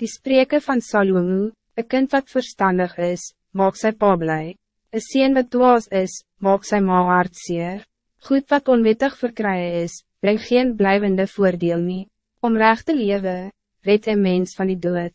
Die spreken van Salomo, een kind wat verstandig is, maak sy pa blij. Een sien wat dwaas is, maak sy ma hart zeer. Goed wat onwettig verkrijgen is, breng geen blijvende voordeel nie. Om recht te leven, red een mens van die dood.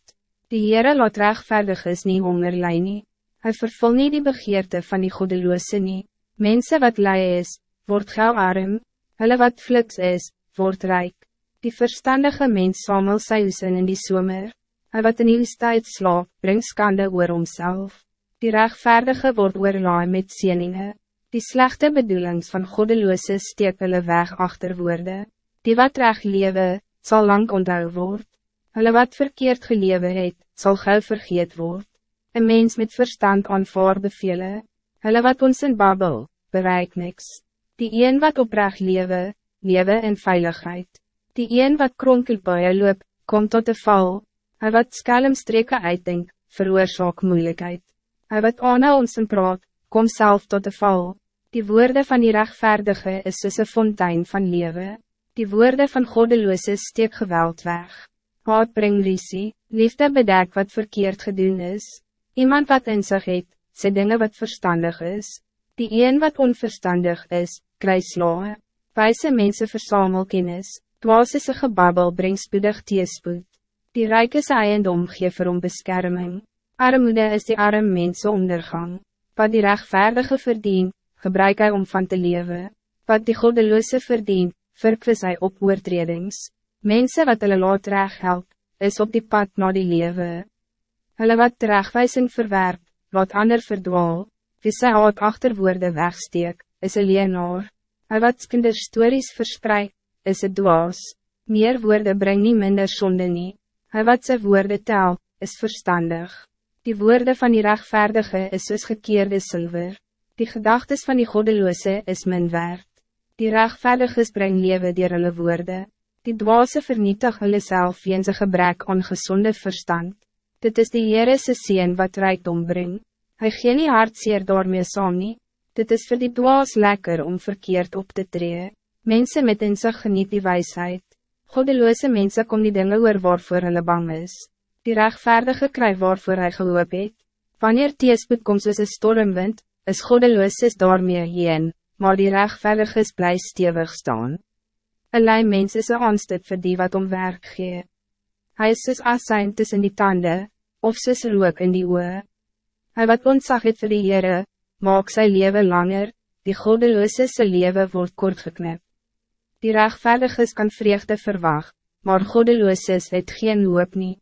Die Heere laat rechtvaardig is nie honger lei nie. Hy vervul nie die begeerte van die goedeloose nie. Mensen wat lei is, word gauw arm. Hulle wat fliks is, word rijk. Die verstandige mens samel sy in die zomer. Hij wat in die tijd slaap, brengt skande oor homself. Die rechtvaardige wordt oorlaai met sieninge. Die slechte bedoelings van goddeloze steek hulle weg achterwoorde. Die wat recht lewe, zal lang onthou word. Hulle wat verkeerd gelewe het, sal gauw vergeet word. Een mens met verstand aanvaar bevele. Hulle wat ons in babbel, bereik niks. Die een wat oprecht lewe, lewe in veiligheid. Die een wat kronkelbuie loop, komt tot de val. Hij wat skelmstreke uitdenk, veroorzaak moeilijkheid. Hij wat aanhou ons en praat, kom zelf tot de val. Die woorden van die rechtvaardige is soos een fontein van lewe. Die woorden van goddeloze steek geweld weg. Haat bring risie, liefde bedek wat verkeerd gedoen is. Iemand wat in zich het, sê dinge wat verstandig is. Die een wat onverstandig is, kry slae. Wijze mensen verzamel kennis, dwaas is een gebabbel bring spoedig teespoed. Die rijke eiendom gee vir hom beskerming. Armoede is die arm mense ondergang. Wat die rechtvaardige verdien, gebruik hij om van te leven. Wat die goddeloze verdien, verkwis hy op oortredings. Mense wat hulle laat recht help, is op die pad na die lewe. Hulle wat terechtwijzing verwerp, laat ander verdwaal. Wie sy haat achterwoorde wegsteek, is een leenaar. Hy wat kinderstories verspreid, is een dwaas. Meer woorden breng nie minder sonde nie. Hij wat zijn woorden tel, is verstandig. Die woorden van die rechtvaardige is soos gekeerde zilver. Die gedachtes van die goddeloze is min waard. Die rechtvaardiges breng lewe dier hulle woorde. Die dwaase vernietig hulle self weens een gebrek aan gezonde verstand. Dit is die Heerese sien wat rijkdom bring. Hy gee nie hartseer daarmee saam nie. Dit is voor die dwaas lekker om verkeerd op te treden. Mensen met in zich geniet die wijsheid. Goddeloze mensen kom die dingen oor waarvoor hulle bang is. Die rechtvaardige kry waarvoor hy gehoop het. Wanneer teespoed kom soos een stormwind, is goddeloos is daarmee heen, maar die rechtvaardige is bly stevig staan. Een lei mens is een aanstit vir die wat om werk gee. Hy is soos asijn tussen die tanden, of soos rook in die oe. Hy wat ontzag het vir die Heere, maak sy leven langer, die goddeloze sy leven wordt kort geknipt. Die rechtvaardiges kan vreugde verwacht, maar goddelooses het geen hoop nie.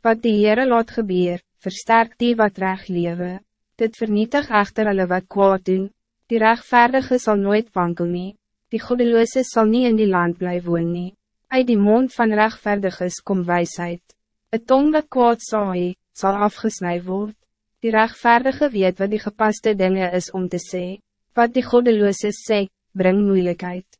Wat die Heere laat gebeur, versterkt die wat recht lewe. Dit vernietig echter hulle wat kwaad doen. Die rechtvaardige zal nooit wankel nie. Die goddelooses zal niet in die land blijven woon nie. Uit die mond van rechtvaardiges kom wijsheid. Het tong dat kwaad saai, zal afgesnijd worden. Die rechtvaardige weet wat die gepaste dingen is om te zeggen. Wat die goddelooses sê, bring moeilijkheid.